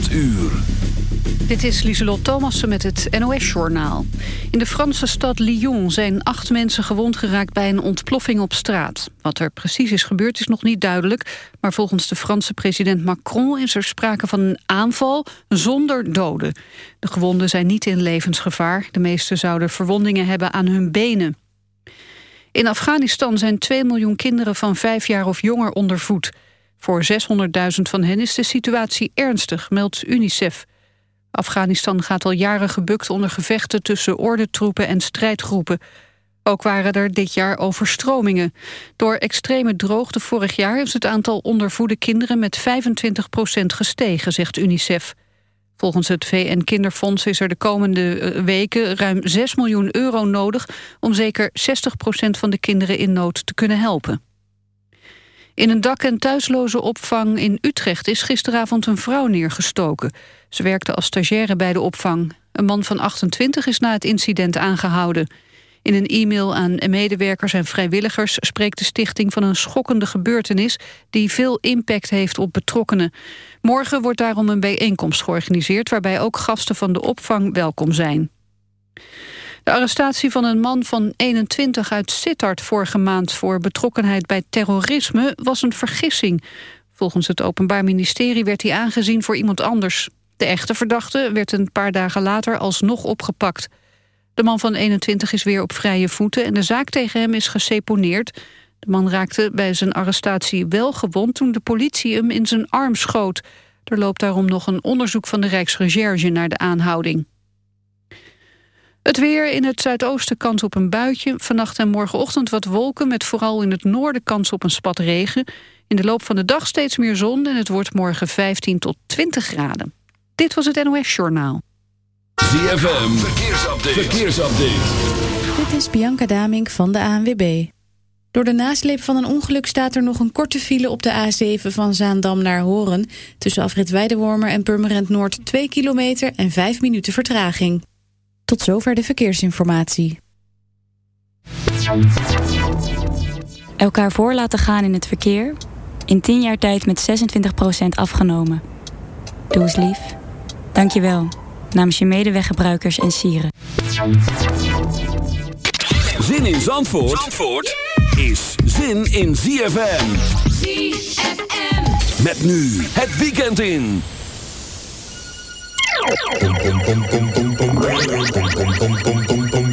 8 uur. Dit is Lieselot Thomassen met het NOS-journaal. In de Franse stad Lyon zijn acht mensen gewond geraakt bij een ontploffing op straat. Wat er precies is gebeurd is nog niet duidelijk... maar volgens de Franse president Macron is er sprake van een aanval zonder doden. De gewonden zijn niet in levensgevaar. De meeste zouden verwondingen hebben aan hun benen. In Afghanistan zijn 2 miljoen kinderen van vijf jaar of jonger onder voet. Voor 600.000 van hen is de situatie ernstig, meldt UNICEF. Afghanistan gaat al jaren gebukt onder gevechten tussen ordentroepen en strijdgroepen. Ook waren er dit jaar overstromingen. Door extreme droogte vorig jaar is het aantal ondervoede kinderen met 25% gestegen, zegt UNICEF. Volgens het VN-kinderfonds is er de komende eh, weken ruim 6 miljoen euro nodig... om zeker 60% van de kinderen in nood te kunnen helpen. In een dak- en thuisloze opvang in Utrecht is gisteravond een vrouw neergestoken. Ze werkte als stagiaire bij de opvang. Een man van 28 is na het incident aangehouden. In een e-mail aan medewerkers en vrijwilligers spreekt de stichting van een schokkende gebeurtenis die veel impact heeft op betrokkenen. Morgen wordt daarom een bijeenkomst georganiseerd waarbij ook gasten van de opvang welkom zijn. De arrestatie van een man van 21 uit Sittard vorige maand... voor betrokkenheid bij terrorisme was een vergissing. Volgens het Openbaar Ministerie werd hij aangezien voor iemand anders. De echte verdachte werd een paar dagen later alsnog opgepakt. De man van 21 is weer op vrije voeten en de zaak tegen hem is geseponeerd. De man raakte bij zijn arrestatie wel gewond toen de politie hem in zijn arm schoot. Er loopt daarom nog een onderzoek van de Rijksrecherche naar de aanhouding. Het weer in het zuidoosten kans op een buitje. Vannacht en morgenochtend wat wolken met vooral in het noorden kans op een spat regen. In de loop van de dag steeds meer zon en het wordt morgen 15 tot 20 graden. Dit was het NOS Journaal. ZFM, verkeersupdate. verkeersupdate. Dit is Bianca Damink van de ANWB. Door de nasleep van een ongeluk staat er nog een korte file op de A7 van Zaandam naar Horen. Tussen afrit Weidewormer en Purmerend Noord 2 kilometer en 5 minuten vertraging. Tot zover de verkeersinformatie. Elkaar voor laten gaan in het verkeer. In 10 jaar tijd met 26% afgenomen. Doe eens lief. Dank je wel. Namens je medeweggebruikers en sieren. Zin in Zandvoort, Zandvoort is zin in ZFM. ZFM. Met nu het weekend in. tum tum tum tum tum tum tum tum tum tum tum tum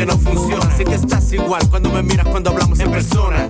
que no funciona. Sé que estás igual cuando me miras cuando hablamos en persona.